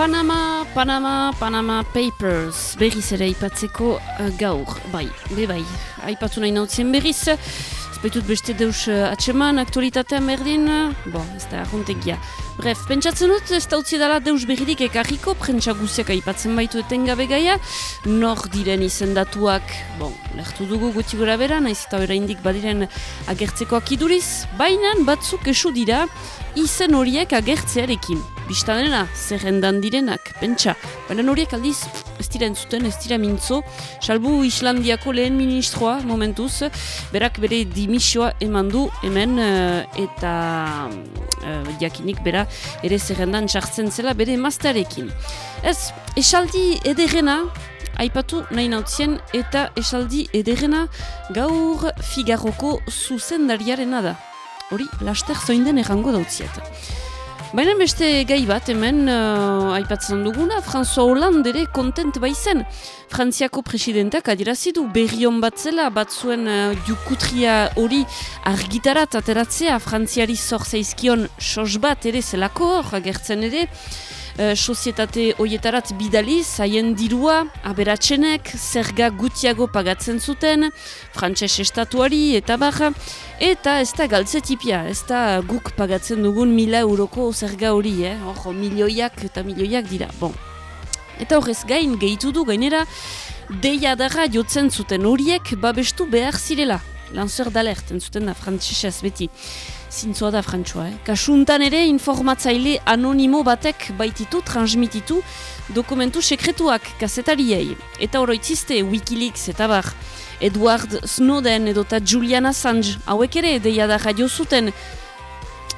Panama, Panama, Panama Papers, berriz ere aipatzeko uh, gaur, bai, be bai, aipatu nahi nautzen berriz, Baitut beste deus uh, atseman, aktualitatea merdin, bo, ez da, ahontegia. Bref, pentsatzen dut, ez da utzi dela deus berririk ekarriko, prentsa guziak aipatzen baitu etengabe gaia, nor diren izendatuak, bon, lehtu dugu guti gora bera, naiz eta bera indik badiren agertzekoak iduriz, baina batzuk esu dira, izen horiek agertzearekin. Biztanena, zerrendan direnak, pentsa. Baina horiek aldiz, ez dira entzuten, ez dira mintzo. Salbu Islandiako lehen ministroa, momentuz, berak bere dimisioa eman du hemen, uh, eta uh, jakinik bera ere zerrendan txartzen zela bere emaztearekin. Ez, esaldi ederrena, Aipatu nahi nautzien eta esaldi ederrena gaur Figarroko zuzendariarena da. Hori, laster zoinden errango dautziet. Baina beste gai bat hemen uh, aipatzen duguna, François Hollande ere kontent baizen. Frantziako presidentak adirazidu berrion bat zela, bat zuen uh, jukutria hori argitarat ateratzea, Frantziari zor zaizkion sos bat ere zelako hor, agertzen ere, uh, sozietate hoietarat bidaliz, haien dirua, aberatzenek, zerga gutiago pagatzen zuten, frantses estatuari eta barra, eta ez da galtzetipia, ez da guk pagatzen dugun mila euroko zerga hori, eh? hor, milioiak eta milioiak dira. Bon. Eta horrez gain, gehitu du gainera, deia dara jotzen zuten horiek babestu behar zirela. Lanzor d'alert, entzuten da, frantzesez beti zintzoa da frantzua. Eh? Kasuntan ere informatzaile anonimo batek baititu, transmititu dokumentu sekretuak kasetariei. Eta oroitziste Wikileaks eta bar Edward Snowden edota Julian Assange hauek ere deia da radio zuten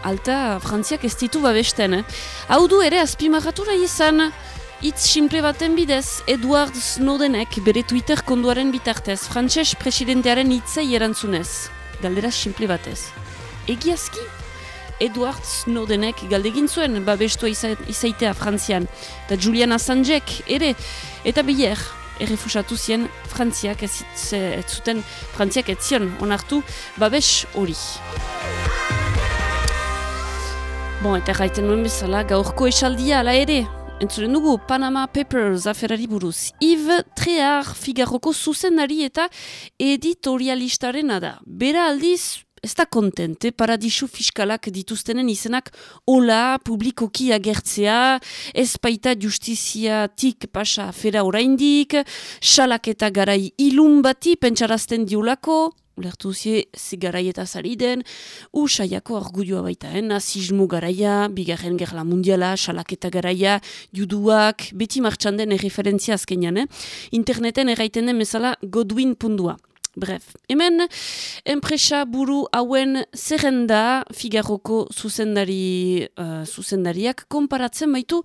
alta frantziak ez ditu babesten. Eh? Hau du ere azpimarratura izan Itz simple baten bidez, Edward Snowdenek bere Twitter konduaren bitartez, frantses presidentearen hitzei erantzunez. Galdera simple batez. Egiazki Edward Snowdenek galdegin zuen babestua izaitea Frantzian. Eta Julian Assangek ere eta biher errefusatu zien Frantziak ez, ez zuten Frantziak ez zion onartu babes hori. Bon, eta gaiten nuen bezala, gaurko esaldia, ala ere, entzuren dugu, Panama Papers aferari buruz. Yves Trear Figarroko zuzenari eta editorialistaren da. Bera aldiz, ez da kontente paradisu fiskalak dituztenen izenak hola publikoki agertzea, ez baita justiziatik pasa afera oraindik, salak eta garai ilun bati pentsarazten diulako, Lertu zie, zigarai eta zari den, usaiako argudioa baita, eh? nazismu garaia, bigarren gerla mundiala, salaketa garaia, juduak, beti martxan den erreferentzia azkenean, eh? interneten erraiten den bezala Godwin pundua. Bref, hemen, enpresa buru hauen zerrenda Figarroko zuzendari, uh, zuzendariak konparatzen baitu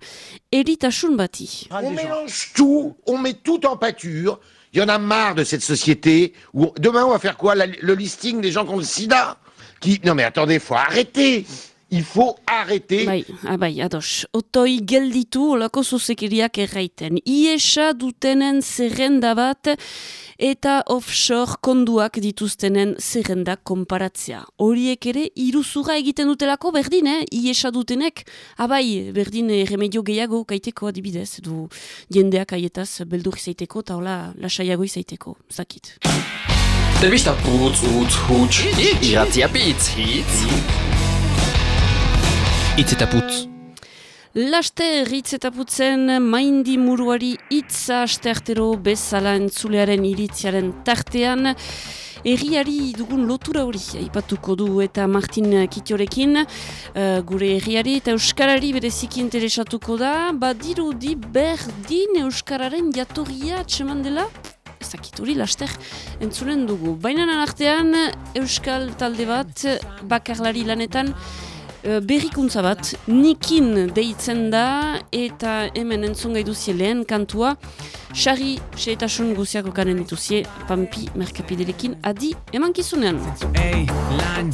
eritasun bati. On mélange tout, on met tout en pâture. Il y en a marre de cette société où demain on va faire quoi? Le listing des gens qui ont le sida qui... Non mais attendez, faut arrêter Il faut arrêter. Bai, abai, ah, ados. Otoi gelditu olako zuzekiriak erraiten. Iesa dutenen zerrenda bat eta offshore konduak dituztenen zerrenda konparatzea. Horiek ere iruzura egiten dutelako berdin, eh? Iesa dutenek, abai, berdin remedio gehiago kaiteko adibidez, du jendeak aietaz beldur izaiteko eta hola lasaiago izaiteko, zakit. Telbista putz, utz, hutz, iratzia pitz, hitz. Itz eta putz. Laste ritz eta putzen maindi muruari itza asteartero bezala entzulearen iritziaren tartean. Erriari dugun lotura hori, aipatuko du eta Martin Kitiorekin, uh, gure erriari eta Euskarari bereziki interesatuko da, badiru di berdin Euskararen jatorria atseman dela, ezakit hori laster entzulen dugu. Baina artean Euskal talde bat bakarlari lanetan, Eh, berrikuntza bat, nikin deitzen da eta hemen entzun gai duzie lehen kantua, xarri seetasun guziako kanen dituzie, pampi merkapidelekin adi eman kizunean. Ei, lan,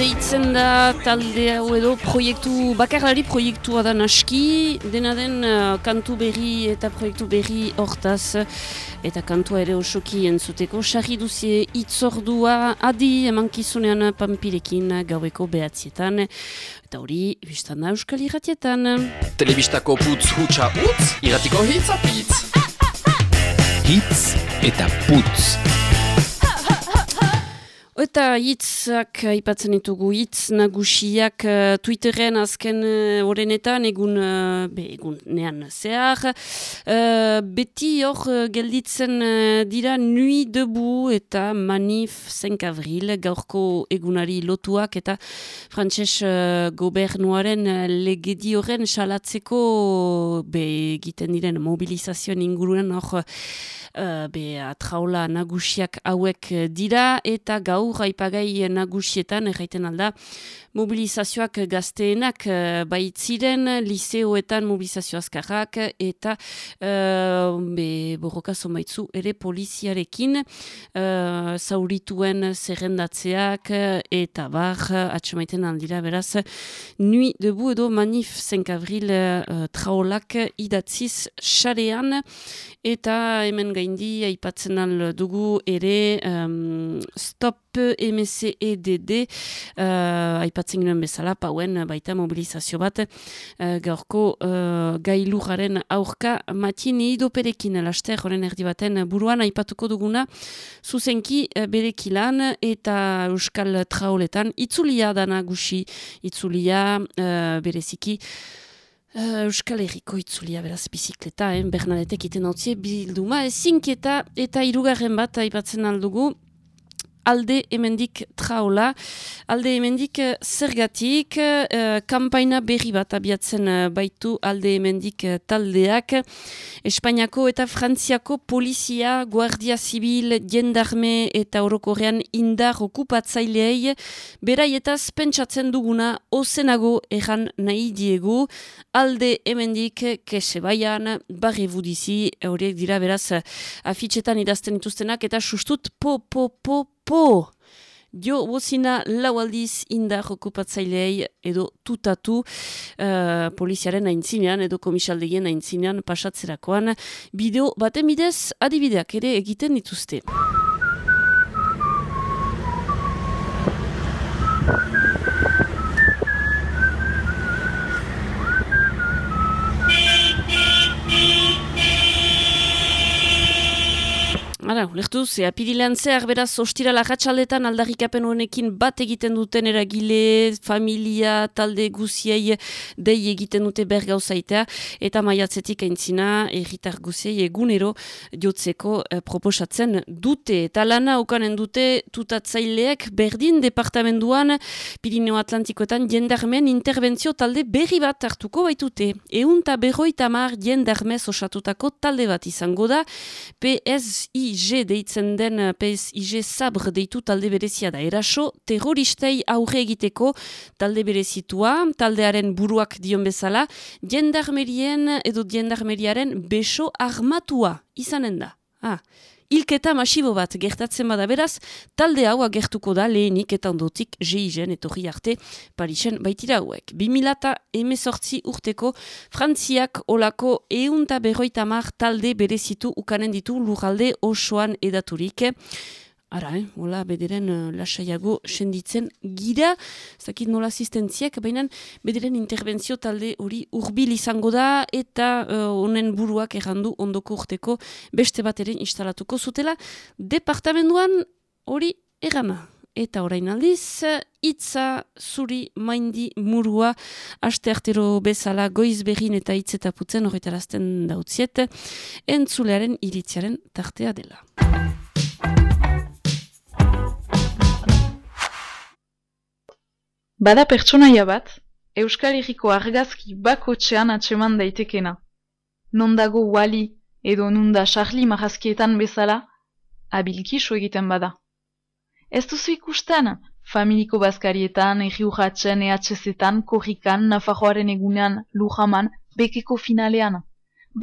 deitzen da talde hau edo proiektu, bakarlari proiektua da naski, dena den uh, kantu berri eta proiektu berri hortaz eta kantua ere osoki entzuteko. Sarri duzie itzordua adi emankizunean pampirekin gaueko behatzietan. Eta hori, biztan da euskal irratietan. Telebistako putz hutsa utz, irratiko hitz apitz. Hitz eta putz. Eta hitzak aipatzen ditugu hitz nagusiak uh, Twitteren azken uh, egun, uh, be, egun nean zehar. Uh, beti hor uh, gelditzen uh, dira nui debu eta manif 5 avril gaurko egunari lotuak eta frantses uh, gobernuaren legedi horren salatzeko egiten diren mobilizazioan inguruan hor uh, be, atraula nagusiak hauek dira eta gaur aipagai nagusietan erraiten alda mobilizazioak gazteenak uh, baitziren liseoetan mobilizazio azkarrak eta uh, be, borroka zomaitzu ere poliziarekin uh, zaurituen zerrendatzeak eta bar atxemaiten aldira beraz nui debu edo manif zenkabril uh, traolak idatziz xarean eta hemen gaindi aipatzen al dugu ere um, stop MCEDD uh, aipatzen ginen bezala, pauen baita mobilizazio bat uh, gaurko uh, gailuraren aurka matini idoperekin laster horren erdi baten buruan aipatuko duguna zuzenki uh, berekilan eta euskal traoletan itzulia dana gusi itzulia uh, bereziki Uh, Euskal Herriko itzulia beraz bizikleta, eh? Bernadetek iten hau bilduma, ezinketa eta irugarren bat aipatzen aldugu, alde hemendik traola. Alde hemendik uh, zergatik, uh, kampaina berri bat abiatzen uh, baitu alde hemendik taldeak. Espainiako eta Frantziako polizia, guardia zibil, jendarme eta orokorrean indar okupatzaileei beraietaz pentsatzen duguna ozenago erran nahi diegu. Alde hemendik kese baian, barri budizi, horiek dira beraz afitxetan idazten ituztenak eta sustut po, po, po, po! Jo, bozina lau aldiz indar okupatzailei edo tutatu uh, poliziaren aintzinean edo komisaldegien aintzinean pasatzerakoan. Bideo baten bidez adibideak ere egiten dituzte. Ara, lehtu, ze apirilean zehar beraz ostira lajatxaldetan aldarrikapen honekin bat egiten duten eragile, familia, talde guziei dei egiten dute bergauzaitea eta maiatzetik aintzina erritar guziei egunero jotzeko eh, proposatzen dute. Eta lana ukanen dute tutatzaileek berdin departamenduan Pirineo Atlantikoetan jendarmen interbentzio talde berri bat hartuko baitute. Eunta berroita mar jendarmez osatutako talde bat izango da PSI PSIG deitzen den eh, PSIG sabr deitu talde berezia da. Eraso terroristei aurre egiteko talde berezitua, taldearen buruak dion bezala, jendarmerien edo jendarmeriaren beso armatua izanen da. Ah, ilketa masibo bat gertatzen bada beraz, talde hau agertuko da lehenik eta ondotik jeizen etorri arte Parisen baitira hauek. 2000 emezortzi urteko Frantziak olako eunta berroita mar talde berezitu ukanen ditu lurralde osoan edaturik. Ara, eh? Ola, bederen uh, lasaiago senditzen gira, zakit nola asistentziak, baina bederen intervenzio talde hori urbil izango da, eta uh, honen buruak errandu ondoko urteko beste bat ere instalatuko zutela, departamentuan hori errana. Eta orain aldiz, itza zuri maindi murua, aste artero bezala goiz behin eta itzetaputzen horretarazten dautziet, entzulearen iritziaren tartea dela. Bada pertsonaia bat, Euskal Herriko argazki bakotxean atseman daitekena. Nondago wali edo nunda charli marazkietan bezala, abilkiso egiten bada. Ez duzu ikusten, familiko bazkarietan, erri urratzen, ehatxezetan, korrikan, nafajoaren egunean, lujaman, bekeko finalean.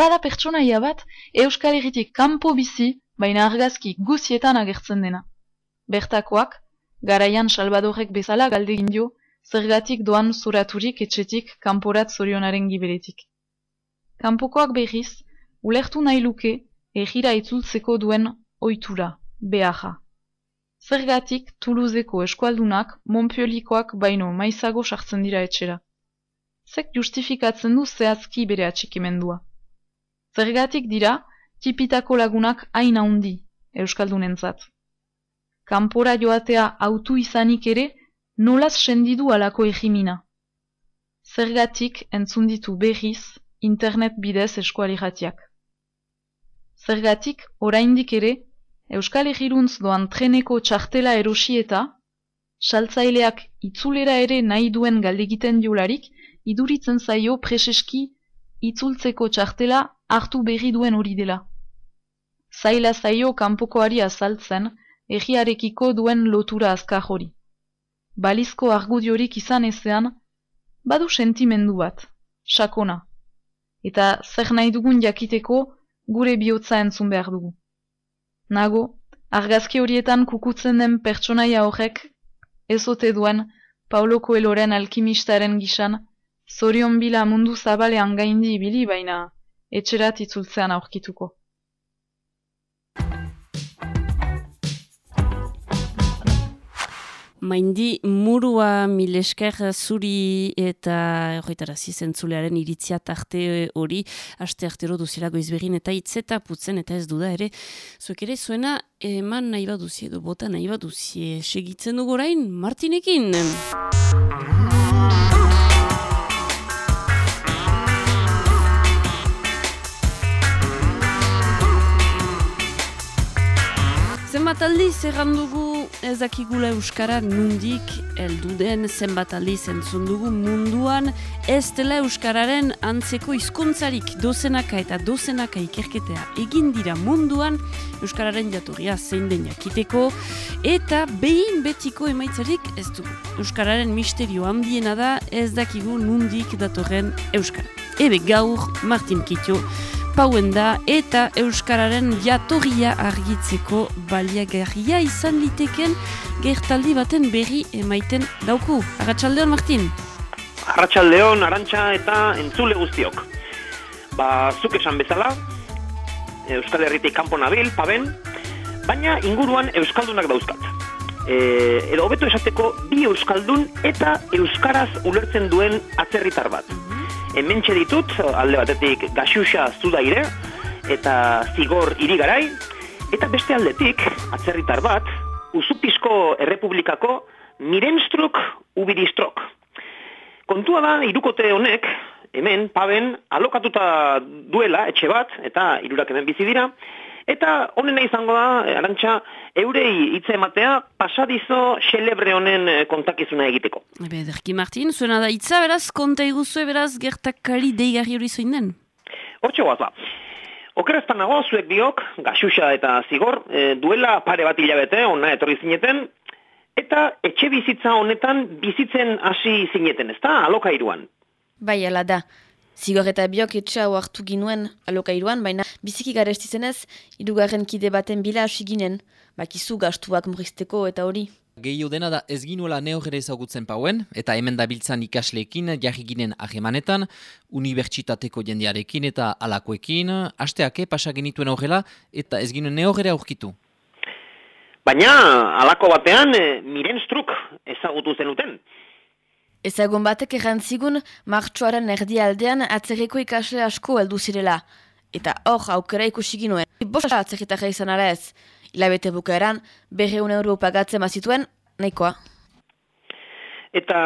Bada pertsonaia bat, Euskal Herritik kanpo bizi, baina argazki guzietan agertzen dena. Bertakoak, garaian Salvadorek bezala galdegin dio, zergatik doan zoraturik etxetik kanporat zorionaren giberetik. Kanpokoak behiz, ulertu nahi luke, egira itzultzeko duen oitura, behaja. Zergatik, Toulouseko eskualdunak, Montpiolikoak baino maizago sartzen dira etxera. Zek justifikatzen du zehazki bere atxikimendua. Zergatik dira, tipitako lagunak hain handi, Euskaldunentzat. Kanpora joatea autu izanik ere, nolaz sendidu alako egimina. Zergatik entzunditu berriz, internet bidez eskualiratiak. Zergatik, oraindik ere, Euskal Egiruntz doan treneko txartela erosi eta, saltzaileak itzulera ere nahi duen galdegiten diolarik, iduritzen zaio preseski itzultzeko txartela hartu berri duen hori dela. Zaila zaio kanpokoari azaltzen, egiarekiko duen lotura azkar hori. Balizko argudiorik izan ezean, badu sentimendu bat, sakona. Eta zer nahi dugun jakiteko, gure bihotza entzun behar dugu. Nago, argazki horietan kukutzen den pertsonaia horrek, ezote duen, Paulo Coeloren alkimistaren gisan, zorion bila mundu zabalean gaindi ibili baina, etxerat itzultzean aurkituko. Maindi murua milesker zuri eta horretara zizentzulearen iritzia tarte hori aste artero duzilago izbegin eta itzeta putzen eta ez duda ere. Zuek ere zuena eman nahi baduzie edo bota nahi baduzie. Segitzen dugorain Martinekin. Zenbat aldiz errandugu ez dakigula Euskara nundik elduden zenbat aldiz entzun dugu munduan. Ez dela Euskararen antzeko hizkuntzarik dozenaka eta dozenaka ikerketea egin dira munduan. Euskararen jatorria zein den jakiteko. Eta behin betiko emaitzarik ez du Euskararen misterio handiena da ez dakigu nundik datorren Euskara. Ebe gaur Martin Kitio pauen da eta Euskararen jatorria argitzeko baliagarria izan liteken gertaldi baten berri emaiten dauku. Arratxaldeon, Martin? Arratxaldeon, arantxa eta entzule guztiok. Ba, zuk esan bezala, Euskal Herritik kanpo nabil, paben, baina inguruan Euskaldunak dauzkat. E, edo hobeto esateko bi Euskaldun eta Euskaraz ulertzen duen atzerritar bat hementxe ditut, alde batetik gaxuxa zudaire, eta zigor irigarai, eta beste aldetik, atzerritar bat, usupisko errepublikako mirenstruk ubiristrok. Kontua da, irukote honek, hemen, paben, alokatuta duela, etxe bat, eta irurak hemen bizi dira, Eta honena izango da, arantxa, eurei hitz ematea pasadizo xelebre honen eh, kontakizuna egiteko. Ebe, derki Martin, zuena da hitza beraz, konta iguzu beraz gertakari deigarri hori zoin den? Hortxe guaz ba. Okerazpan nago, zuek biok, gaxuxa eta zigor, e, duela pare bat hilabete, onna etorri zineten, eta etxe bizitza honetan bizitzen hasi zineten, ezta? Alokairuan. Bai, ala da. Zigor eta biok etxea hartu ginuen alokairuan, baina biziki garestizenez, irugarren kide baten bila hasi ginen, bakizu gastuak murrizteko eta hori. Gehio dena da ez ginuela neogere ezagutzen pauen, eta hemen da biltzan ikasleekin jarri ginen ahemanetan, unibertsitateko jendearekin eta alakoekin, hasteake pasa genituen horrela, eta ez ginuen neogere aurkitu. Baina, alako batean, e, miren struk ezagutu zenuten. Ezagun batek errantzigun, martxoaren erdialdean atzerriko ikasle asko heldu zirela. Eta hor aukera ikusi ginuen. Bosa atzerritarra izan ala ez. Ilabete bukaeran, berreun euro pagatzen bazituen, nahikoa. Eta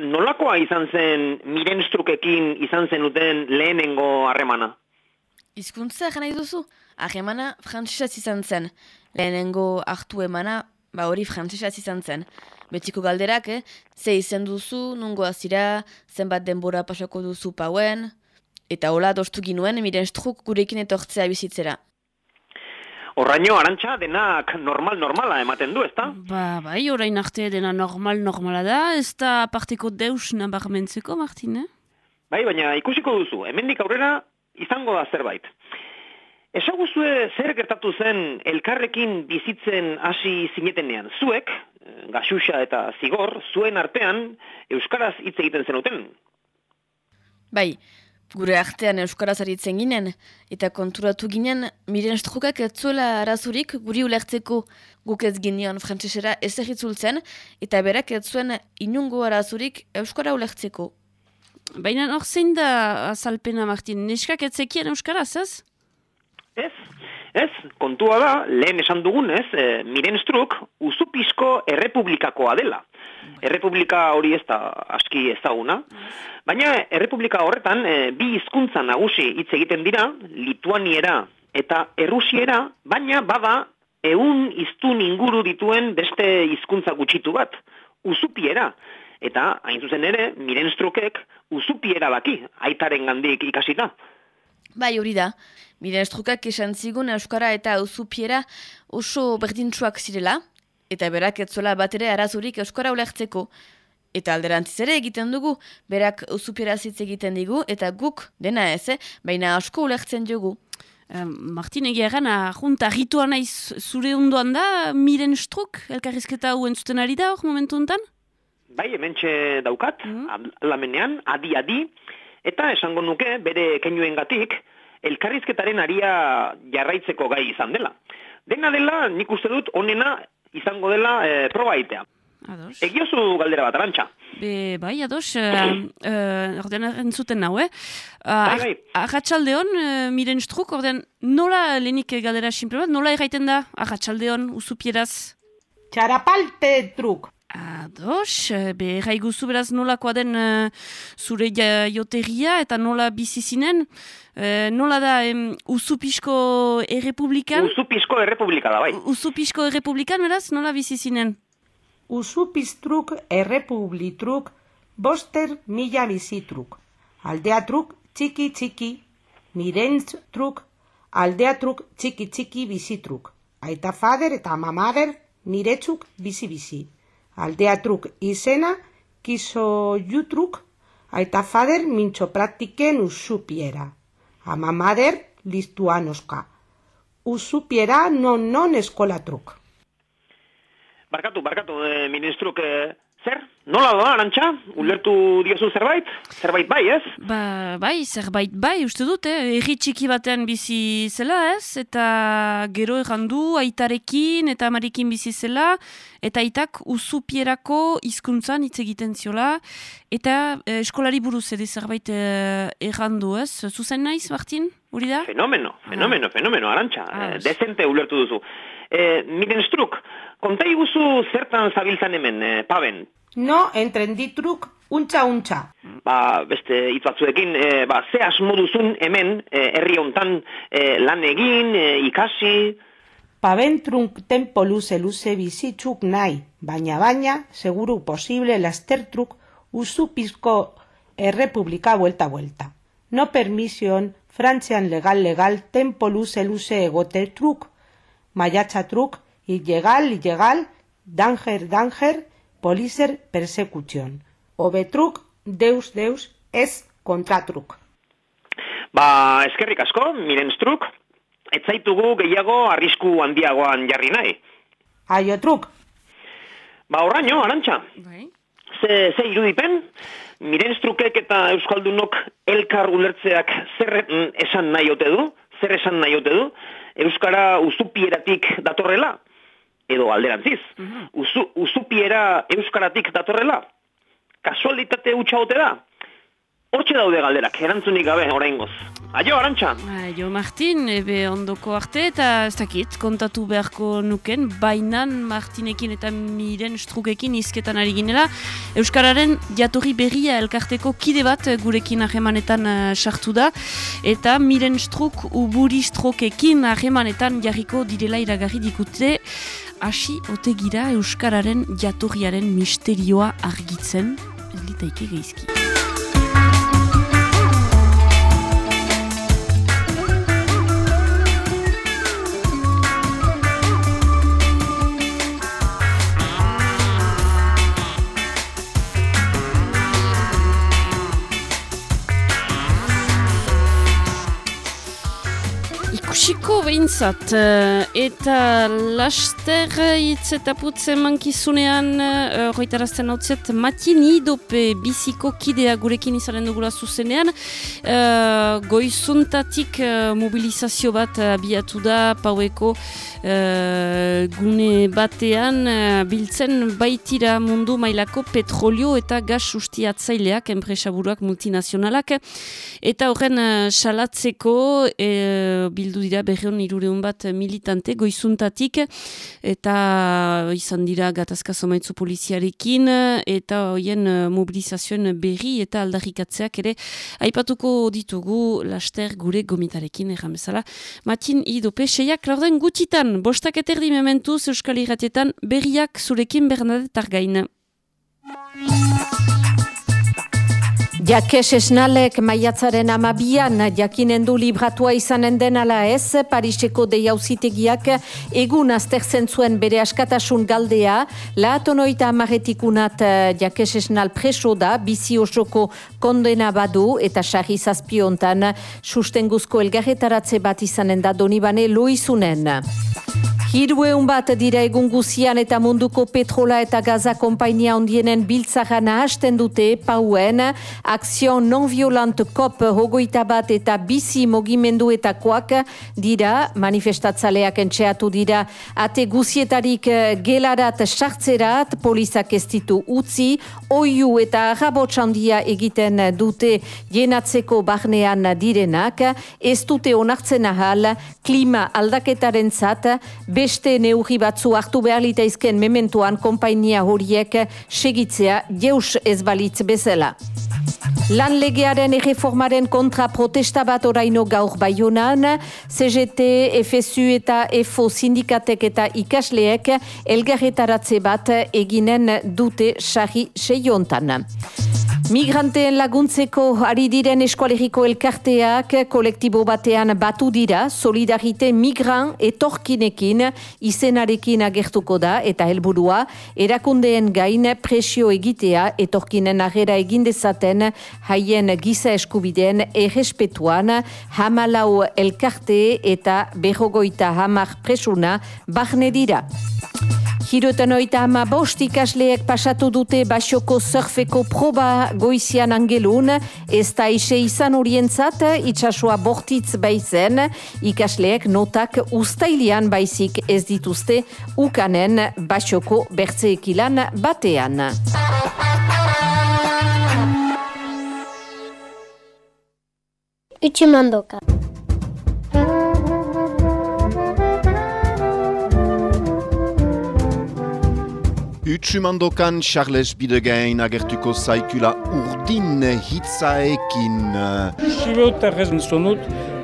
nolakoa izan zen miren strukekin izan zenuten lehenengo harremana? Izkuntza nahi duzu? Harremana frantzisaz izan zen. Lehenengo hartu emana, ba hori frantzisaz izan zen betiko galderak, eh? Ze izen duzu, nungo azira, zenbat denbora pasako duzu pauen, eta hola dostu ginuen, miren struk gurekin etortzea bizitzera. Horraino, arantxa, denak normal-normala ematen du, ezta? Ba, bai, orain arte dena normal-normala da, ez da partiko deus nabarmentzeko, Martin, eh? Bai, baina ikusiko duzu, hemendik aurrera izango da zerbait. Esaguzue zer gertatu zen elkarrekin bizitzen hasi zinetenean. Zuek, gaxuxa eta zigor, zuen artean Euskaraz hitz egiten zenuten. Bai, gure artean Euskaraz aritzen ginen, eta konturatu ginen, miren strukak ez zuela arazurik guri ulertzeko guk ez ginean frantzesera ez egitzultzen, eta berak ez zuen inungo arazurik Euskara ulertzeko. Baina hor zein da azalpena, Martin? Neskak ez zekien Euskaraz, ez? Ez, ez, kontua da, lehen esan dugun ez, e, miren struk uzupisko errepublikakoa dela. Errepublika hori ez da aski ezaguna. Baina errepublika horretan e, bi hizkuntza nagusi hitz egiten dira, lituaniera eta errusiera, baina bada eun hiztun inguru dituen beste hizkuntza gutxitu bat, uzupiera. Eta, hain zuzen ere, miren strukek uzupiera baki, aitaren gandik ikasita. Bai, hori da. Miren strukak esan zigun Euskara eta uzupiera oso berdintsuak zirela, eta berak etzola bat ere arazurik Euskara ulertzeko. Eta alderantziz ere egiten dugu, berak uzupiera zitz egiten digu, eta guk, dena ez, eh? baina asko ulertzen dugu. Uh, Martin egia egan, junta ritua naiz zure ondoan da, miren struk, elkarrizketa huen zuten ari da hor momentu enten? Bai, hemen daukat, mm lamenean, adi-adi, eta esango nuke, bere kenuen gatik, elkarrizketaren aria jarraitzeko gai izan dela. Dena dela, nik uste dut, onena izango dela e, proba itea. Ados. Egiozu galdera bat, arantxa. Be, bai, ados, uh, uh, orden entzuten nau, eh? Bai, bai. Arratxaldeon, uh, miren struk, orden, nola lehenik galdera simple bat, nola erraiten da, arratxaldeon, usupieraz? Txarapalte truk. Ados, eh, be, erraiguzu beraz nolakoa den uh, zure jaiotegia eta nola bizi zinen, uh, nola da em, usupisko errepublikan? Uzupisko errepublika da, bai. Usupisko errepublikan, beraz, nola bizi zinen? Usupistruk errepublitruk boster mila bizitruk. Aldea truk txiki txiki, mirentz truk aldea truk txiki txiki bizitruk. Aita fader eta mamader niretzuk bizi-bizi. Aldea truk izena kiso jutruk aita fader mintxo praktiken usupiera. Ama mader listuanoska. Usupiera non non eskola truk. Barkatu, barkatu, e, ministruk, e, zer? Nola doa, arantxa? Ulertu diozu zerbait? Zerbait bai, ez? Ba, bai, zerbait bai, uste dut, eh? Erri txiki batean bizi zela, ez? Eta gero errandu aitarekin eta amarekin bizi zela, eta aitak usupierako hizkuntzan hitz egiten ziola, eta eh, eskolari buruz ere zerbait eh, errandu, ez? Zuzen naiz, Martin? Hori da? Fenomeno, fenomeno, fenomeno, arantxa. Ah, E, ez. dezente ulertu duzu. E, miren struk, konta iguzu zertan zabiltzan hemen, e, paben? No entrenditruk untxa untxa. Ba, beste hitz batzuekin, e, ba, ze asmo duzun hemen, e, herri hontan e, lan egin, e, ikasi... Pabentrunk tempo luze luze bizitzuk nahi, baina baina, seguru posible lastertruk usupizko errepublika vuelta vuelta. No permision, frantzean legal legal tempo luze luze egote truk, maiatza truk, ilegal, ilegal, danger, danger, polizer persekution. Obetruk, deus, deus, ez kontratruk. Ba, eskerrik asko, miren struk, ez zaitugu gehiago arrisku handiagoan jarri nahi. Aiotruk, Ba, horraino, arantxa, Bai. ze, ze irudipen, miren strukek eta euskaldunok elkar ulertzeak zer mm, esan nahi ote du, zer esan nahi ote du, euskara uzupieratik datorrela, edo alderantziz, Uzu, uzupiera euskaratik datorrela, kasualitate hutsa ote da, Hortxe daude galderak, erantzunik gabe oraingoz. Aio, arantxa! Jo Martin, ebe ondoko arte eta ez dakit, kontatu beharko nuken, bainan Martinekin eta miren strukekin izketan ari ginela, Euskararen jatorri berria elkarteko kide bat gurekin ahemanetan eh, sartu da, eta miren struk uburi strokekin ahemanetan jarriko direla iragarri dikute, hasi otegira Euskararen jatorriaren misterioa argitzen, litaike geizki. Ikusiko behintzat, eh, eta laster hitz eta putze mankizunean uh, roitarazten hau zet, matin idope biziko kidea gurekin izanen dugula zuzenean, uh, goizuntatik uh, mobilizazio bat abiatu da paueko uh, gune batean uh, biltzen baitira mundu mailako petrolio eta gas sustiatzaileak, enpresaburuak multinazionalak, eta horren uh, salatzeko bildu dira berreun irureun bat militante goizuntatik eta izan dira gatazka somaitzu poliziarekin eta hoien mobilizazioen berri eta aldarrikatzeak ere aipatuko ditugu laster gure gomitarekin erran. Matin idope, seiak laurden gutitan, bostak eterdi mementuz Euskal Iratietan berriak zurekin Bernadette Argain. Jakes esnalek maiatzaren amabian jakinen du libratua izanen den ala ez, Pariseko deiauzitegiak egun aztertzen zuen bere askatasun galdea, lahatonoita amaretikunat eh, jakes esnal preso da, bizi osoko kondena badu eta sarri zazpiontan sustenguzko elgarretaratze bat izanen da donibane loizunen. Hirueun bat dira egun guzian eta munduko petrola eta gaza kompainia ondienen biltzarana hasten dute pauen, akzion non-violant kop hogoita bat eta bizi mogimenduetakoak dira, manifestatzaleak entxeatu dira, ate guzietarik gelarat sartzerat, polizak ez ditu utzi, oiu eta rabotxandia egiten dute jenatzeko barnean direnak, ez dute onartzen ahal, klima aldaketaren zat, beste neugi batzu hartu behar litaizken mementuan konpainia horiek segitzea jeus ez balitz bezala. Lan legearen erreformaren kontra protesta bat oraino gaur baionan, CGT, FSU eta EFO sindikatek eta ikasleek elgarretaratze bat eginen dute sari seiontan. Migranteen laguntzeko ari diren eskualeriko elkarteak kolektibo batean batu dira, solidarite migran etorkinekin izenarekin agertuko da eta helburua erakundeen gain presio egitea etorkinen agera egindezaten haien giza eskubideen errespetuan hamalau elkarte eta berrogoita hamar presuna barne dira. Hiroetan oita ama bost ikasleek pasatu dute basoko surfeko proba goizian angelun, ez da ise izan orientzat, itxasua bortitz baizen, ikasleek notak ustailian baizik ez dituzte ukanen basoko bertzeekilan batean. Utsumandoka. Utsumandokan Charles Bidegain agertuko zaikula urdin hitzaekin. Sibot errezen zonut,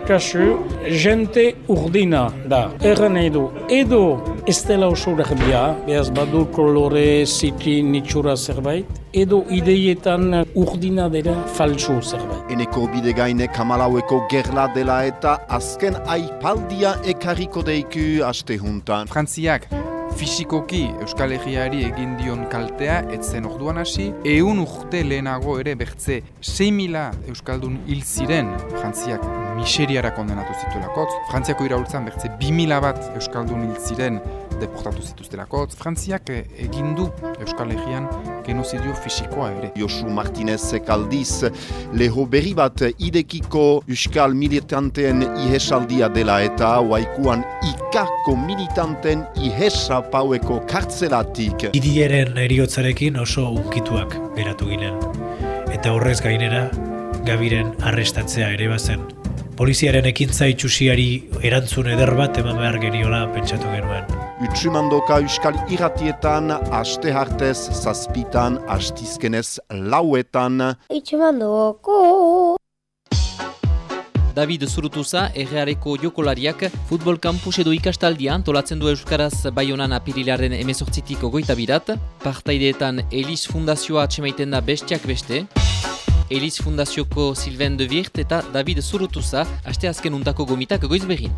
kasu, jente urdina da. Erren edo, edo ez dela oso regbia, behaz badu kolore, ziti, nitsura zerbait, edo ideietan urdina dela faltsu zerbait. Eneko Bidegaine kamalaueko gerla dela eta azken aipaldia ekarriko deiku aste juntan. Frantziak, Fisikoki Euskal Herriari egin dion kaltea etzen orduan hasi, ehun urte lehenago ere bertze 6.000 Euskaldun hil ziren Frantziak miseriara kondenatu zituelakotz, Frantziako iraultzan bertze 2.000 bat Euskaldun hil ziren deportatu zituztelako. Frantziak eh, egin du Euskal Herrian genozidio fisikoa ere. Josu Martinez kaldiz leho berri bat idekiko Euskal militanteen ihesaldia dela eta waikuan ikako militanten ihesa paueko kartzelatik. Idieren eriotzarekin oso unkituak beratu ginen. Eta horrez gainera, Gabiren arrestatzea ere bazen. Poliziaren ekintza itxusiari erantzun eder bat eman behar geniola pentsatu genuen. Utsumandoka Euskal Iratietan, aste hartez, zazpitan, astizkenez, lauetan. Utsumandoko! David Zurutuza, erreareko jokolariak, futbol kampus edo ikastaldian tolatzen du Euskaraz Bayonan apirilaren emezortzitiko goita birat, partaideetan Elis Fundazioa atxemaiten da bestiak beste, Elis Fundazioko Sylvain de Virt eta David Zurutuza, aste azken untako gomitak goiz behin.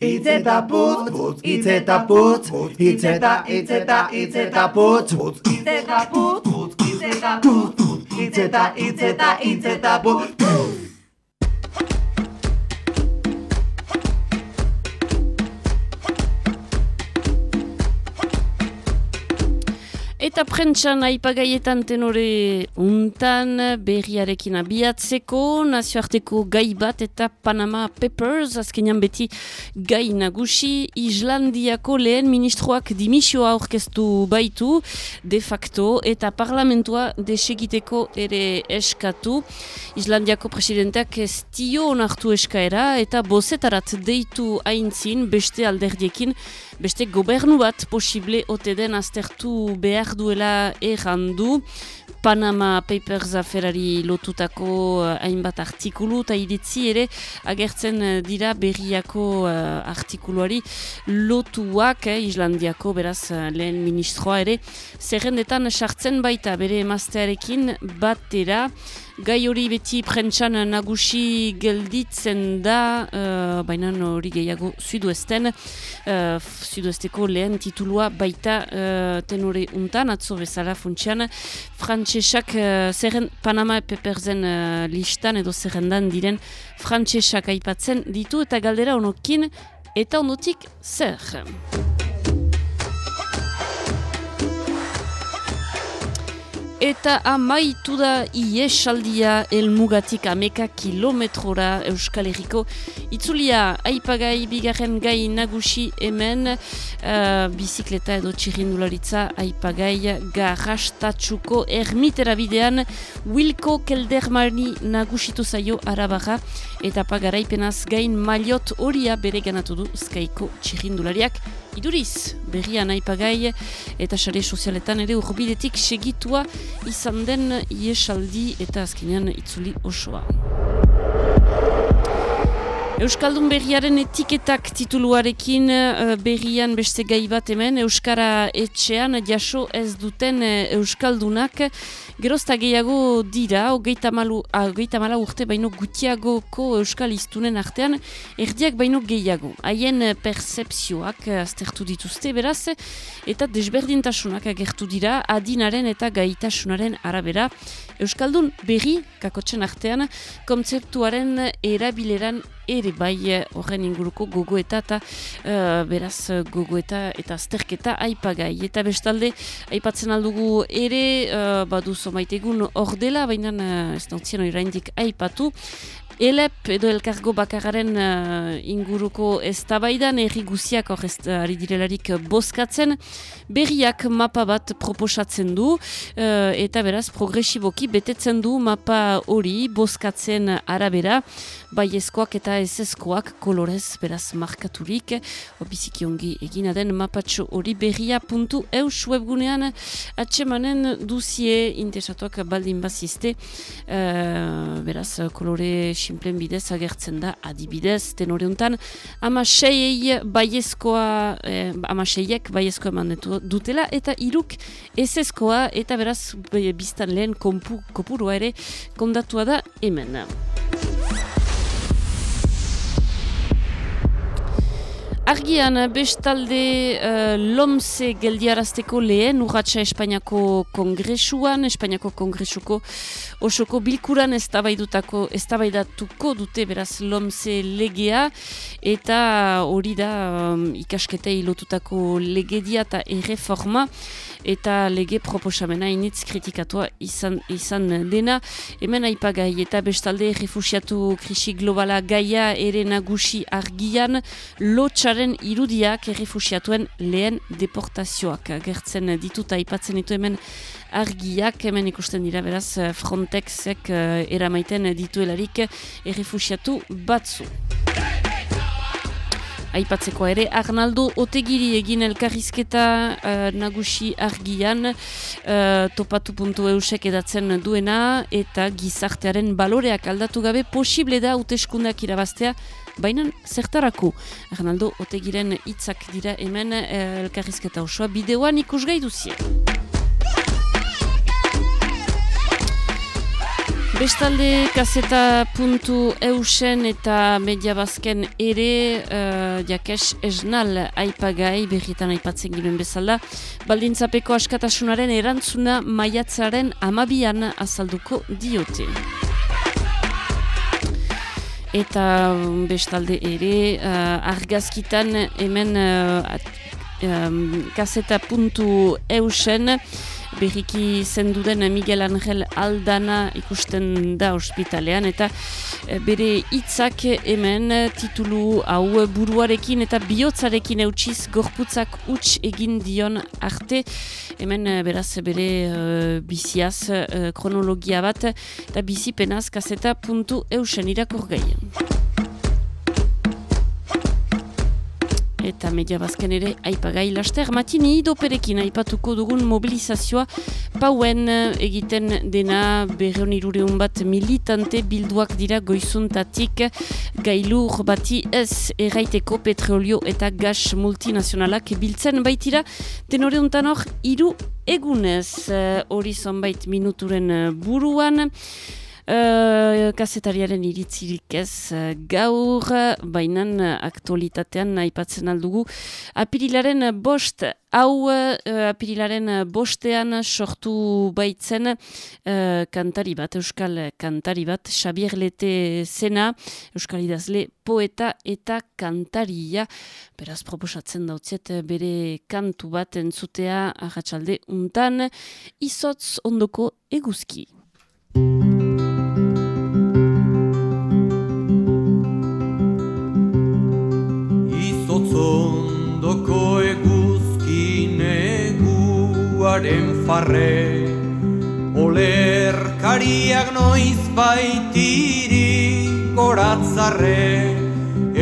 Itzeta putz, putz, itzeta putz, itzeta, itzeta, itzeta putz, putz, itzeta putz, putz, itzeta putz, hitz eta eta hitz eta putz. Eta prentsan aipagaietan tenore untan berriarekin abiatzeko, nazioarteko gai bat eta Panama Papers, azkenean beti gai nagusi, Islandiako lehen ministroak dimisioa aurkeztu baitu, de facto, eta parlamentua desegiteko ere eskatu. Islandiako presidenteak ez tio onartu eskaera eta bozetarat deitu haintzin beste alderdiekin, beste gobernu bat posible ote den aztertu behar duela errandu. Panama Papers aferari lotutako uh, hainbat artikulu eta iritzi ere agertzen uh, dira berriako uh, artikuluari lotuak eh, Islandiako beraz lehen ministroa ere zerrendetan sartzen baita bere emaztearekin batera gai hori beti prentsan nagusi gelditzen da, uh, baina hori gehiago zuduesten, uh, zuduesteko lehen titulua baita uh, tenore untan, atzo bezala funtsian, frantsesak uh, zerren Panama Peperzen uh, listan edo zerrendan diren frantsesak aipatzen ditu eta galdera honokin eta ondotik zer. Eta amaitu da iesaldia elmugatik ameka kilometrora Euskal Herriko. Itzulia aipagai bigarren gai nagusi hemen uh, bizikleta edo txirrindularitza aipagai garrastatxuko ermitera bidean Wilko Keldermani nagusitu zaio arabaga eta pagaraipenaz gain maliot horia bere ganatu du skaiko txirrindulariak. Iduriz, berrian aipagai eta sare sozialetan ere urbidetik segitua izan den iesaldi eta azkenean itzuli osoa. Euskaldun berriaren etiketak tituluarekin uh, berrian beste gai bat hemen Euskara etxean jaso ez duten uh, Euskaldunak gerozta gehiago dira, hogeita mala urte baino gutiagoko Euskal iztunen artean erdiak baino gehiago. Haien percepzioak aztertu dituzte beraz eta desberdintasunak agertu dira adinaren eta gaitasunaren arabera. Euskaldun berri kakotzen artean kontzeptuaren erabileran ere bai horren inguruko gogoeta eta uh, beraz gogoeta eta azterketa aipagai. Eta bestalde, aipatzen aldugu ere, uh, badu somaitegun hor dela, baina uh, ez nautzien oraindik aipatu, Elep edo elkargo bakararen uh, inguruko eztabaidan erri guziak hor ez ari direlarik bozkatzen, berriak mapa bat proposatzen du uh, eta beraz progresiboki betetzen du mapa hori bozkatzen arabera, baiezkoak eta ezeskoak kolorez beraz markaturik, obiziki ongi egina den mapatxo hori berria puntu eus webgunean atsemanen duzie. Interesatuak baldin bazizte, uh, beraz kolore sinplen bidez agertzen da adibidez tenore honetan ama seiei baiezkoa eh, ama seiek baiezkoa eman dutela eta iruk ezezkoa eta beraz biztan lehen kompu, kopurua ere kondatua da hemen. Argian, bestalde uh, lomze geldiarazteko lehen urratxa Espainiako kongresuan, Espainiako kongresuko osoko bilkuran ez tabaidatuko dute beraz lomze legea. Eta hori da um, ikasketei lotutako legedia eta erreforma eta lege proposamena initz kritikatua izan, izan dena. Hemen aipagai eta bestalde refusiatu krisi globala gaia ere nagusi argian lotxaren irudiak refusiatuen lehen deportazioak. Gertzen dituta aipatzen ditu hemen argiak hemen ikusten dira beraz Frontexek uh, eramaiten dituelarik errefusiatu batzu. Aipatzeko ere, Arnaldo Otegiri egin elkarrizketa uh, nagusi argian uh, topatu.eusek edatzen duena eta gizartearen baloreak aldatu gabe posible da uteskundak irabaztea baina zertarako. Arnaldo Otegiren hitzak dira hemen uh, elkarrizketa osoa bideoan ikusgai duzien. Bestalde kaseta puntu eusen eta media bazken ere uh, jakes esnal aipagai berritan aipatzen ginen bezala. Baldintzapeko askatasunaren erantzuna maiatzaren amabian azalduko diote. Eta bestalde ere uh, argazkitan hemen uh, um, kaseta puntu eusen berriki zenduden Miguel Angel Aldana ikusten da ospitalean eta eh, bere hitzak hemen titulu hau buruarekin eta bihotzarekin eutxiz gorputzak huts egin dion arte. Hemen eh, beraz bere uh, biziaz uh, kronologia bat eta bizi penaz kaseta puntu eusen irakur eta media bazken ere aipagai laster matini idoperekin aipatuko dugun mobilizazioa pauen eh, egiten dena berreon irureun bat militante bilduak dira goizuntatik. Gailur bati ez erraiteko petrolio eta gas multinazionalak biltzen baitira. Tenore untan hor iru egunez eh, hori zonbait minuturen eh, buruan Uh, kasetariaren iritzirik ez uh, gaur, bainan uh, aktualitatean aipatzen aldugu. Apirilaren bost, hau uh, apirilaren bostean sortu baitzen uh, kantari bat, euskal kantari bat, Xabier Lete zena, euskal idazle poeta eta kantaria. Beraz proposatzen dautziet bere kantu bat entzutea ahatsalde untan, izotz ondoko eguzki. Zondoko eguzki neguaren farre. Olerkariak noiz baitiri koratzarre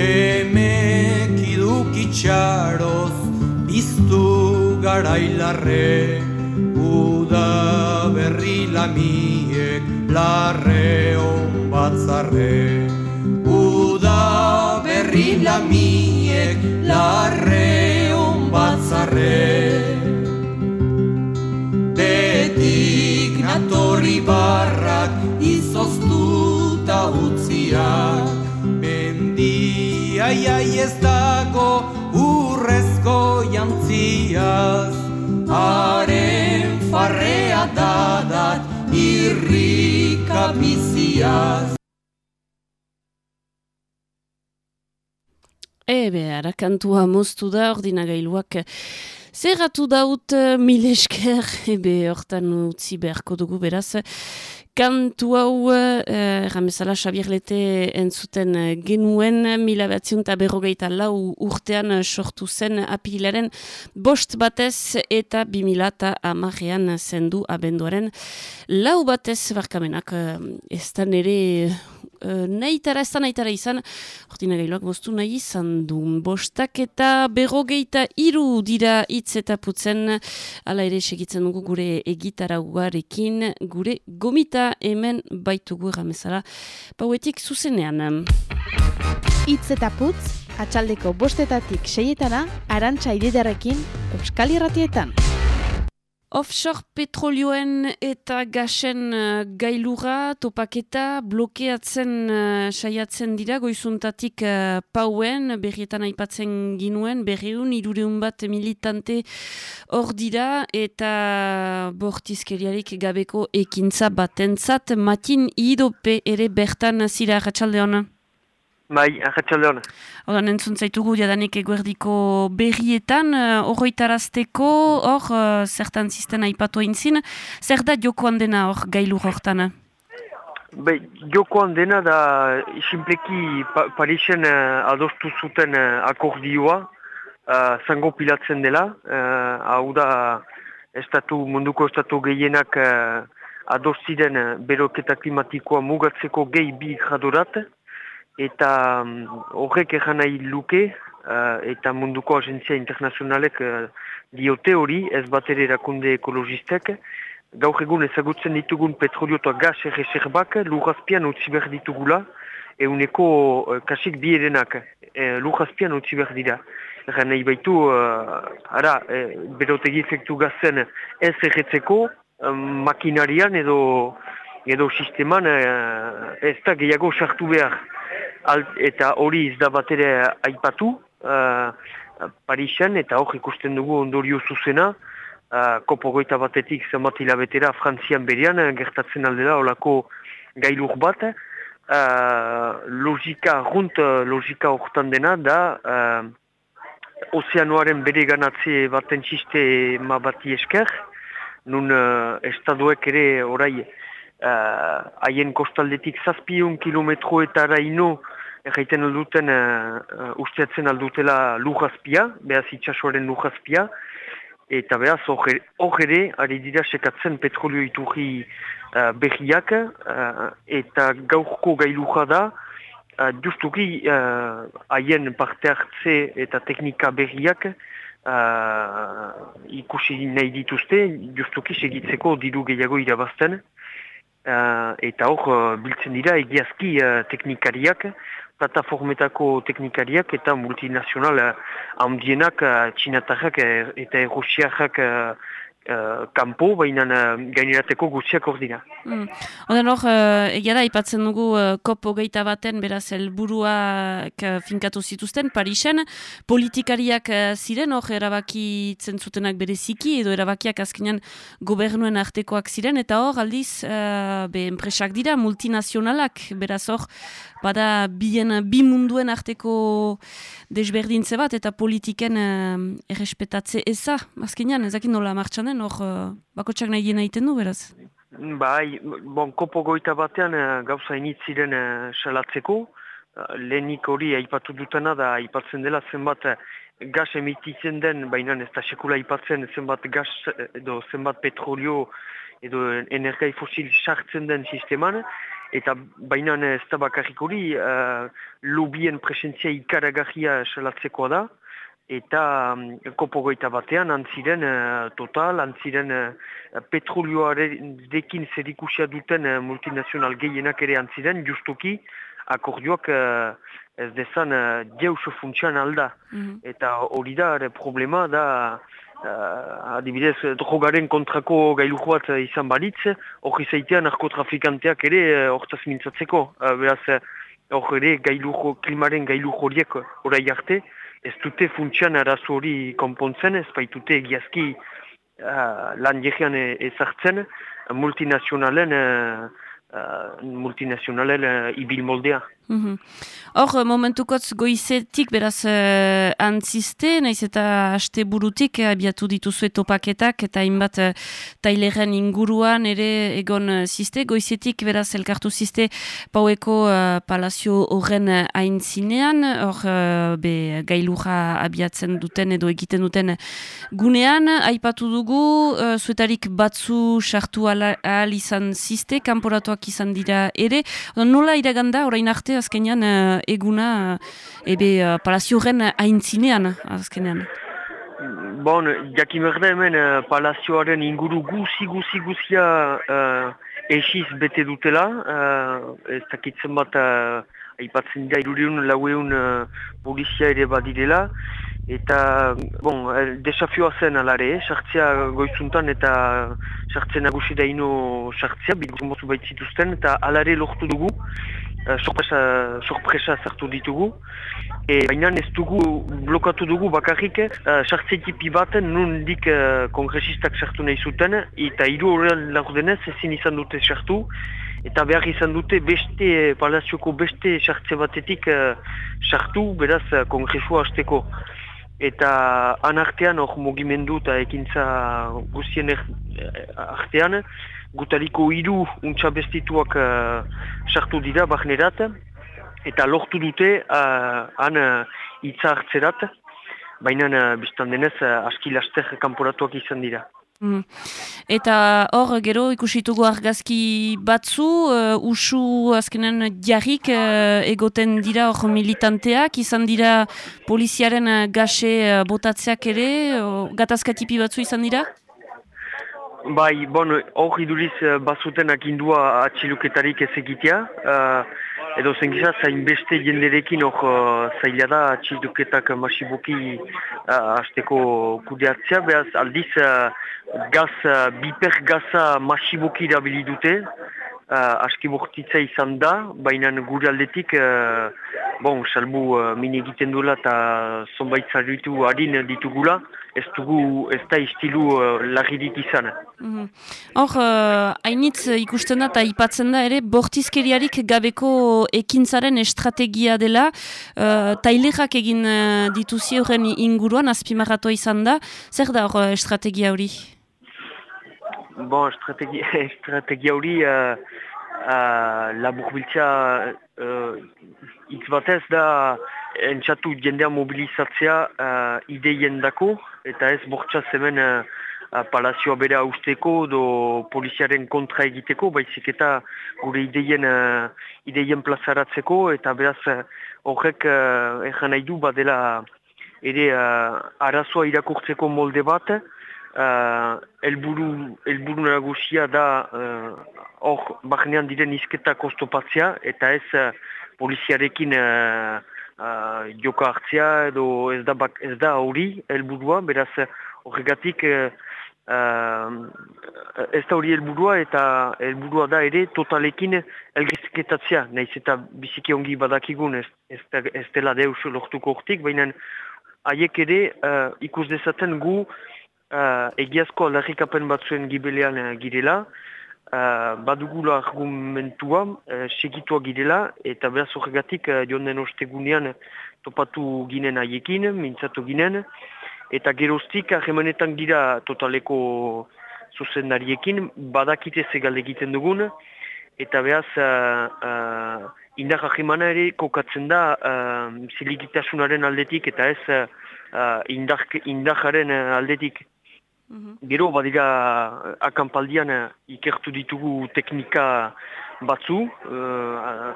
Emek idukitxaroz biztu garailarre. Uda berri lamiek larre batzarre Uda berri lamiek larre on batzarre Betik natori barrak izoztuta utziak. Mendia jai ez dago urrezko jantziaz. Haren farrea dadat irrika biziaz Ebe, arakantua moztu da, ordinagailuak. Zerratu daut uh, milesker, ebe, hortan utzi beharko dugu beraz. Kantu hau, eh, erramezala Xabier Lete entzuten eh, genuen, mila batzion eta berrogeita lau urtean sortu zen apilaren bost batez eta bimila eta amarrean zendu abenduaren lau batez barkamenak. Ez da nere uh, nahitara, ez da nahitara izan, gailoak boztu nahi izan du. Bostak eta berrogeita iru dira hitz eta putzen, ala ere segitzen dugu gure egitara ugarekin, gure gomita hemen baitugu erramezala, pauetik zuzenean. Hitz eta putz, atxaldeko bostetatik seietana, arantxa ididarekin, Euskal Irratietan. Offshore petrolioen eta gasen uh, gailura topaketa blokeatzen uh, saiatzen dira goizuntatik uh, pauen berrietan aipatzen ginuen berriun irureun bat militante hor dira eta bortizkeriarik gabeko ekintza batentzat matin idope ere bertan zira ratxalde hona. Bai, ahatxalde hona. Oda, nentzun zaitugu jadanik eguerdiko berrietan, horroitarazteko, uh, hor, uh, zertan zisten aipatu zin, zer da jokoan dena hor gailu hortana? Bai, jokoan dena da, isimpleki pa Parisen uh, adostu zuten uh, akordioa, uh, zango pilatzen dela, uh, hau da, estatu, munduko estatu gehienak uh, adostiren uh, beroketa klimatikoa mugatzeko gehi bi gradorat, eta mm, horrek um, nahi luke uh, eta munduko agentzia internazionalek uh, diote hori ez bat ere erakunde ekologistek gaur egun ezagutzen ditugun petrolio eta gaz erreserbak lurrazpian utzi behar ditugula euneko uh, kasik bi erenak uh, lurrazpian utzi behar dira Egan nahi baitu, uh, ara, uh, berotegi efektu gazen ez erretzeko, um, makinarian edo edo sisteman uh, ez da gehiago sartu behar. Alt, eta hori ez da bat ere aipatu uh, Parisen eta hor ikusten dugu ondorio zuzena uh, kopo goita batetik zenbat hilabetera Frantzian berean gertatzen aldera olako gailur bat. Uh, logika, runt logika horretan dena da uh, ozeanoaren bere ganatze baten txiste ma bati esker. Nun uh, estaduek ere orai haien uh, kostaldetik zazpion kilometroetara ino erraiten alduten, uh, uh, usteatzen aldutela lujazpia, behaz itxasoaren lujazpia, eta behaz ere, ari dira sekatzen petrolio iturri uh, berriak, uh, eta gaurko gailuja da, uh, justuki haien uh, parte hartze eta teknika berriak uh, ikusi nahi dituzte, justuki segitzeko diru gehiago irabazten, Uh, eta hor, uh, biltzen dira egiazki uh, teknikariak, plataformetako teknikariak eta multinazional uh, handienak uh, txinatarrak uh, eta erosiarrak uh, kanpo, baina uh, gainerateko guztiak hor dira. Mm. Oden hor, uh, egia da, ipatzen dugu uh, kopo geita baten, beraz, helburuak uh, finkatu zituzten, Parisen, politikariak uh, ziren, hor, erabakitzen zutenak bereziki, edo erabakiak azkenean gobernuen artekoak ziren, eta hor, aldiz, uh, be, enpresak dira, multinazionalak, beraz, hor, bada, bien, bi munduen arteko desberdintze bat, eta politiken uh, errespetatze eza, azkenean, ezakin nola martxanen, hor uh, bakotsak nahi dien egiten du, beraz? Bai, bon, kopo goita batean uh, gauza initziren uh, salatzeko, lehenik hori aipatu dutena da aipatzen dela zenbat gas emititzen den, baina ez da sekula aipatzen zenbat gas edo zenbat petrolio edo energai fosil sartzen den sisteman, eta baina ez da bakarrik hori, uh, lobien presentzia ikaragarria salatzekoa da, eta um, kopogoita batean antziren uh, total, antziren uh, petrolioaren dekin zerikusia duten uh, multinazional gehienak ere antziren, justuki akordioak uh, ez dezan uh, jeuso funtsian alda. Mhm. Eta hori da, problema da, uh, adibidez, drogaren kontrako gailu bat izan balitz, hori zaitean narkotrafikanteak ere hortaz uh, mintzatzeko. Uh, beraz, hor ere gailu, klimaren gailu horiek orai arte, ez dute funtsian arazo hori konpontzen, ez baitute egiazki uh, lan jegean e, ezartzen. Multinazionalen, uh, multinazionalen uh, ibil Mhm. Hor, -hmm. momentukotz goizetik beraz uh, antziste, naiz eta haste burutik uh, abiatu dituzu etopaketak eta inbat uh, taileren inguruan ere egon uh, ziste. Goizetik beraz elkartu ziste paueko uh, palazio horren hain zinean, hor uh, be gailuja abiatzen duten edo egiten duten gunean, aipatu dugu, uh, zuetarik batzu sartu ahal izan ziste, kanporatuak izan dira ere. Nola iraganda, orain arte, azkenean uh, eguna uh, ebe uh, palazioaren haintzinean azkenean? Bon, jakimerde hemen uh, palazioaren inguru guzi guzi guzia uh, esiz bete dutela, uh, ez dakitzen bat uh, aipatzen dira iruriun laueun uh, polizia ere badirela, eta bon, desafioa zen alare, eh? sartzea goizuntan eta sartzen nagusi daino sartzea, mozu baitzituzten, eta alare lortu dugu, Eh, sorpresa, sorpresa zartu ditugu. E, Baina ez dugu blokatu dugu bakarrik uh, sartzetipi baten nun dik uh, kongresistak sartu nahi zuten eta hiru horren laurdenez ezin izan dute sartu eta behar izan dute beste palazioko beste sartze batetik sartu beraz kongresua hasteko. Eta anartean hor mugimendu eta ekintza guztien er, artean gutariko hiru untsa bestituak uh, sartu dira bahnerat, eta lortu dute uh, han uh, hartzerat, baina uh, biztan denez uh, aski laster kanporatuak izan dira. Mm. Eta hor, gero ikusitugu argazki batzu, uh, usu azkenen jarrik uh, egoten dira hor militanteak, izan dira poliziaren uh, gase uh, botatzeak ere, uh, gatazkatipi batzu izan dira? Bai, bon, hor iduriz uh, bazuten akindua atxiluketarik ez egitea. Uh, edo zengisa, zain beste jenderekin hor uh, zaila da atxiluketak masiboki uh, azteko kudeatzea. Beaz, aldiz, uh, gaz, uh, biper gaza masiboki irabili dute. Uh, aski bortitza izan da, baina gure aldetik, uh, bon, salbu uh, mini egiten duela eta zonbait zarutu harin ditugula, ez dugu, ez da istilu uh, lagirik izan. Mhm. Hor, uh, hainitz ikusten da eta ipatzen da ere, bortizkeriarik gabeko ekintzaren estrategia dela, uh, tailerak egin uh, dituzi horren inguruan, azpimarratoa izan da, zer da hor estrategia hori? Bon, estrategia, estrategia hori uh, uh, laburbiltza uh, hitz batez da entzatu jendea mobilizatzea uh, ideien dako, eta ez bortza hemen uh, palazioa bere usteko do poliziaren kontra egiteko, baizik eta gure ideien, uh, ideien plazaratzeko, eta beraz horrek uh, uh, nahi du badela ere uh, arazoa irakurtzeko molde bat, uh, elburu, nagusia da hor uh, bahnean diren izketa kostopatzea eta ez uh, poliziarekin uh, uh, joko hartzea edo ez da, bak, ez da hori elburua, beraz horregatik uh, uh, ez da hori elburua eta elburua da ere totalekin elgizketatzea, nahiz eta biziki ongi badakigun ez, ez, ez dela deus lortuko hortik, baina haiek ere uh, ikus dezaten gu uh, egiazko aldarrikapen batzuen gibelean uh, girela, uh, badugula argumentua, uh, segitua girela, eta behaz horregatik uh, joan den ostegunean topatu ginen haiekin, mintzatu ginen, eta geroztik ahemanetan gira totaleko zuzendariekin, badakite zegal egiten dugun, eta behaz uh, uh, indar ahemana ere kokatzen da uh, zilikitasunaren aldetik, eta ez uh, indarjaren aldetik. Mhm. Gero, badira, akampaldian eh, ikertu ditugu teknika batzu, uh,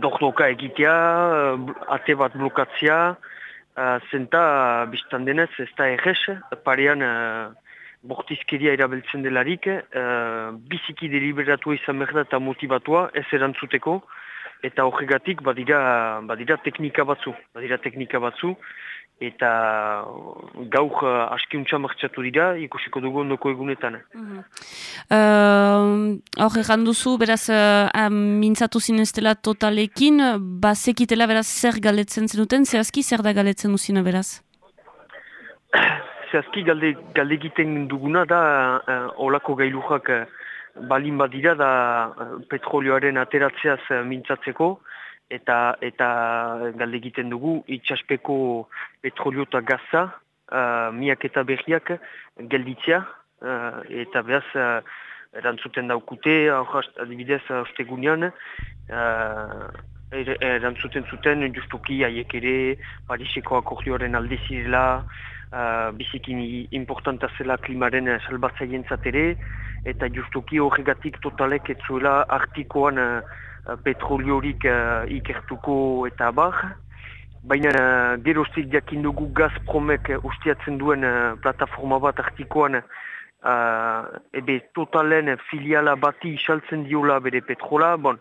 dordoka egitea, ate bat blokatzea, uh, zenta, biztan denez, ez da errez, parean uh, bortizkeria erabiltzen delarik, uh, biziki deliberatu izan merda eta motivatua, ez erantzuteko, eta horregatik badira, badira teknika batzu, badira teknika batzu, eta gauk uh, askiuntza martxatu dira, ikusiko dugu ondoko egunetan. Mhm. Hor, uh, duzu, beraz, uh, mintzatu zineztela totalekin, bazekitela beraz zer galetzen zenuten, zehazki zer da galetzen duzina beraz? Zehazki galde, galde egiten duguna da uh, olako gailujak uh, balin badira da uh, petrolioaren ateratzeaz uh, mintzatzeko, eta eta galde egiten dugu itxaspeko petrolio eta gaza uh, miak eta berriak gelditzea uh, eta behaz uh, erantzuten daukute adibidez ostegunean uh, erantzuten zuten justuki haiek ere Pariseko akordioaren alde zirela uh, bizikin importanta zela klimaren salbatzaien zatere eta justuki horregatik totalek etzuela artikoan Eh, petroliorik uh, ikertuko eta bar. Baina uh, gerostik jakin dugu Gazpromek ustiatzen duen uh, plataforma bat artikoan uh, ebe totalen filiala bati isaltzen diola bere petrola. Bon,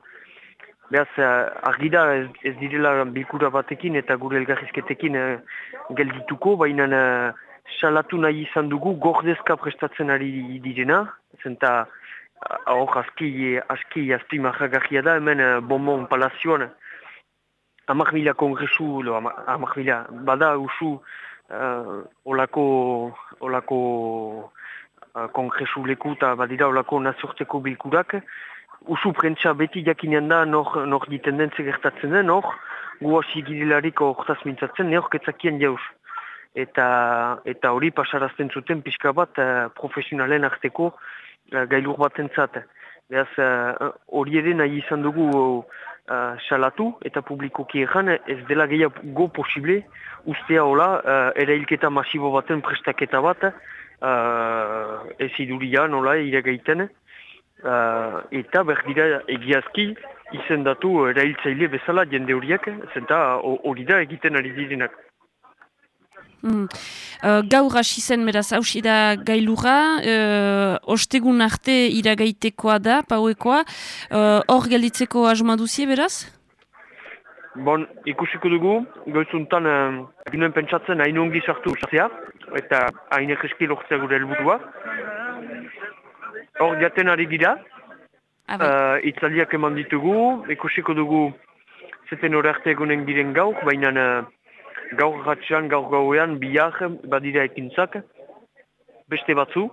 behaz, uh, argi da ez, ez direla bilkura batekin eta gure elgarrizketekin uh, geldituko, baina uh, salatu nahi izan dugu gordezka prestatzen ari direna. Zenta, hor aski, aski azpi marragarria da, hemen uh, bonbon palazioan, amak mila kongresu, lo, amak mila, bada usu uh, olako, olako uh, kongresu leku eta badira olako nazorteko bilkurak, usu prentsa beti jakinean da nor, nor diten den gertatzen den, hor, gu hasi gidilariko hortaz mintzatzen, ne hor ketzakien jauz. Eta, eta hori pasarazten zuten pixka bat uh, profesionalen arteko gailur bat entzat. Beaz, uh, hori ere nahi izan dugu uh, salatu eta publikoki egan ez dela gehiago posible ustea hola uh, ere hilketa masibo baten prestaketa bat uh, ez iduria nola iragaiten uh, eta berdira egiazki izendatu erailtzaile bezala jende horiek, zenta hori da egiten ari direnak. Mm. Uh, gaur hasi zen beraz hausi da gailura, uh, ostegun arte iragaitekoa da, pauekoa, uh, hor uh, gelditzeko asma duzie beraz? Bon, ikusiko dugu, goizuntan uh, pentsatzen hain ongi sartu sartzea, eta hain egeski lortzea gure helburua. Hor jaten ari gira, uh, itzaliak eman ditugu, ikusiko dugu zeten horarte egunen diren gaur, baina uh, gaur ratxean, gaur gauean, bihar badira ekintzak, beste batzu,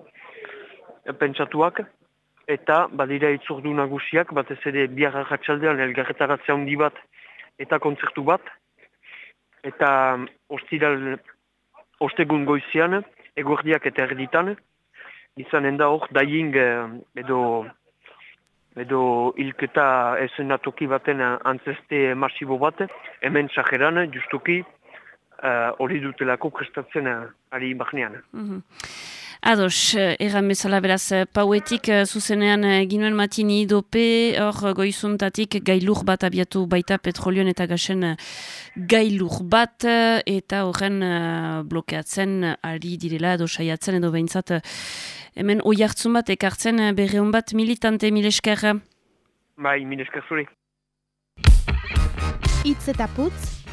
pentsatuak, eta badira itzordu nagusiak, batez ere bihar ratxaldean elgarretaratzea handi bat, eta kontzertu bat, eta ostiral, ostegun goizian, eguerdiak eta erditan, izanen da hor, daing edo edo hilketa esenatoki baten antzeste masibo bat, hemen txajeran, justuki, hori uh, dutelako prestatzen ari bahnean. Mm Ados, erran bezala beraz, pauetik zuzenean ginuen matini dope, hor goizuntatik gailur bat abiatu baita petrolion eta gasen gailur bat, eta horren blokeatzen ari direla, edo saiatzen edo behintzat hemen oi hartzun bat ekartzen berreun bat militante mileskerra. Bai, milesker zuri. Itz eta putz,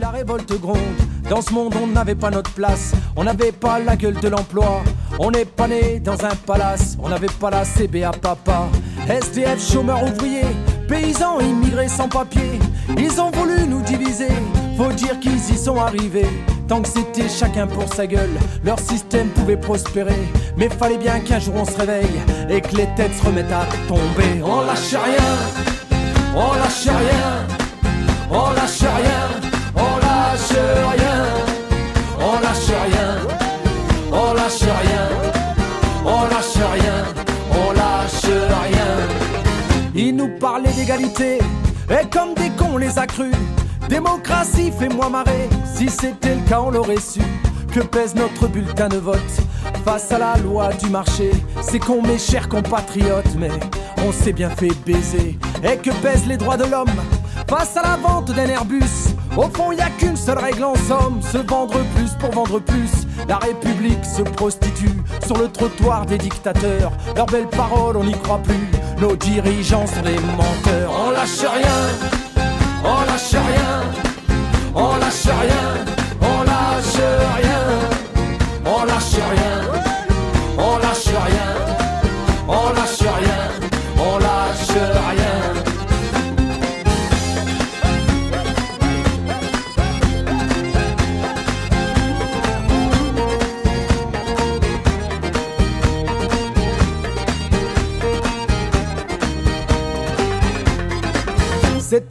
La révolte gronde. Dans ce monde on n'avait pas notre place. On n'avait pas la gueule de l'emploi. On n'est pas né dans un palace. On n'avait pas la CBA papa. SDF chômeur ouvrier Paysans immigrés sans papier, ils ont voulu nous diviser. Faut dire qu'ils y sont arrivés. Tant que c'était chacun pour sa gueule, leur système pouvait prospérer. Mais fallait bien qu'un jour on se réveille et que les têtes se remettent à tomber. On lâche rien, on lâche rien, on lâche rien, on lâche rien, on lâche rien, on lâche rien, nous parlaient d'égalité, et comme des cons on les a crus. Démocratie, fais-moi marrer, si c'était le cas on l'aurait su. Que pèse notre bulletin de vote face à la loi du marché? C'est con mes chers compatriotes, mais on s'est bien fait baiser. Et que pèsent les droits de l'homme? Face à la vente d'un Airbus Au fond, y a qu'une seule règle en somme se vendre plus pour vendre plus. La République se prostitue sur le trottoir des dictateurs. Leurs belles paroles, on n'y croit plus. Nos dirigeants sont des menteurs. On lâche rien, on lâche rien, on lâche rien, on lâche rien, on lâche rien,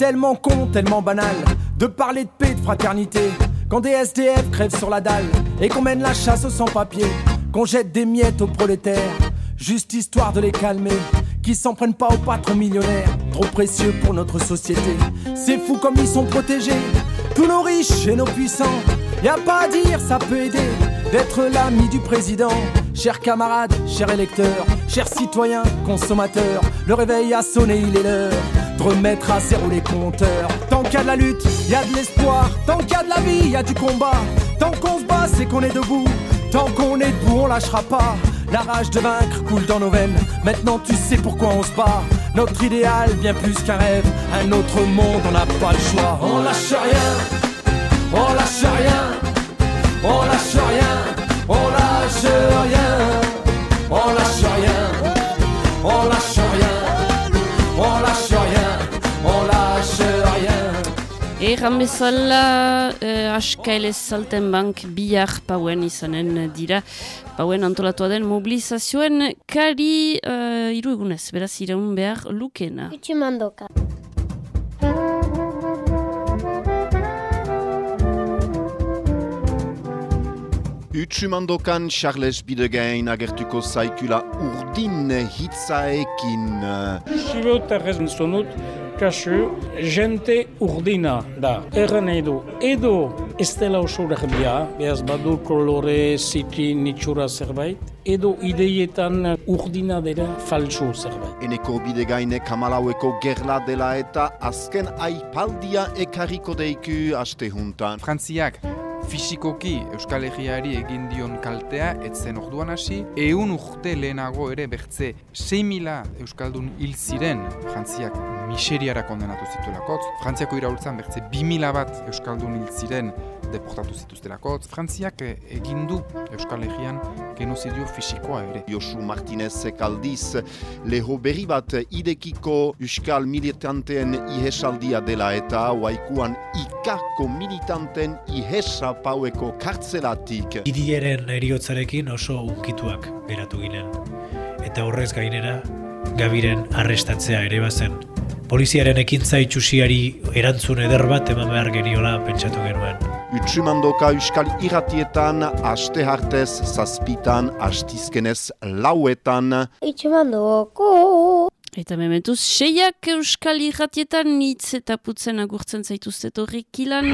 tellement con, tellement banal de parler de paix, de fraternité. Quand des SDF crèvent sur la dalle et qu'on mène la chasse aux sans-papiers, qu'on jette des miettes aux prolétaires, juste histoire de les calmer, qui s'en prennent pas aux patrons millionnaires, trop précieux pour notre société. C'est fou comme ils sont protégés, tous nos riches et nos puissants. Y a pas à dire, ça peut aider d'être l'ami du président. Chers camarades, chers électeurs, chers citoyens, consommateurs, le réveil a sonné, il est l'heure de remettre à zéro les compteurs. Tant qu'il y a de la lutte, il y a de l'espoir. Tant qu'il y a de la vie, il y a du combat. Tant qu'on se bat, c'est qu'on est debout. Tant qu'on est debout, on lâchera pas. La rage de vaincre coule dans nos veines. Maintenant, tu sais pourquoi on se bat. Notre idéal, bien plus qu'un rêve. Un autre monde, on n'a pas le choix. On lâche rien. On lâche rien. On lâche rien. On lâche rien. Erran bezala, eh, askaile salten bank bihar pauen izanen dira. Pauen antolatua den mobilizazioen kari uh, iru egunez, beraz iraun behar lukena. Itxumandoka. Utsumandokan Charles Bidegain agertuko zaikula urdin hitzaekin. Errezen zonut, kasu, jente urdina da. Erren nahi du, edo ez dela oso urrebia, behaz badu kolore, ziti, nitsura zerbait, edo ideietan urdina dela falso zerbait. Eneko bidegaine kamalaueko gerla dela eta azken aipaldia ekarriko deiku aste juntan. Frantziak fisikoki Euskal Herriari egin dion kaltea etzen orduan hasi, ehun urte lehenago ere bertze 6.000 Euskaldun hil ziren. Frantziak miseriara kondenatu zituelakotz, Frantziako iraultzan bertze 2.000 bat Euskaldun hil ziren deportatu zituztelakotz, Frantziak egin du Euskal Herrian genozidio fisikoa ere. Josu Martinez aldiz, leho berri bat idekiko Euskal militanteen ihesaldia dela eta waikuan ikako militanten ihesa paueko kartzelatik. Idieren eriotzarekin oso unkituak beratu ginen. Eta horrez gainera, Gabiren arrestatzea ere bazen. Poliziaren ekintza itxusiari erantzun eder bat eman behar geniola pentsatu genuen. Utsumandoka Euskal Iratietan, aste hartez, zazpitan, astizkenez, lauetan. Itxemandoko. Eta mementuz, seiak Euskal Irratietan hitz eta putzen agurtzen zaituztet horrek ilan.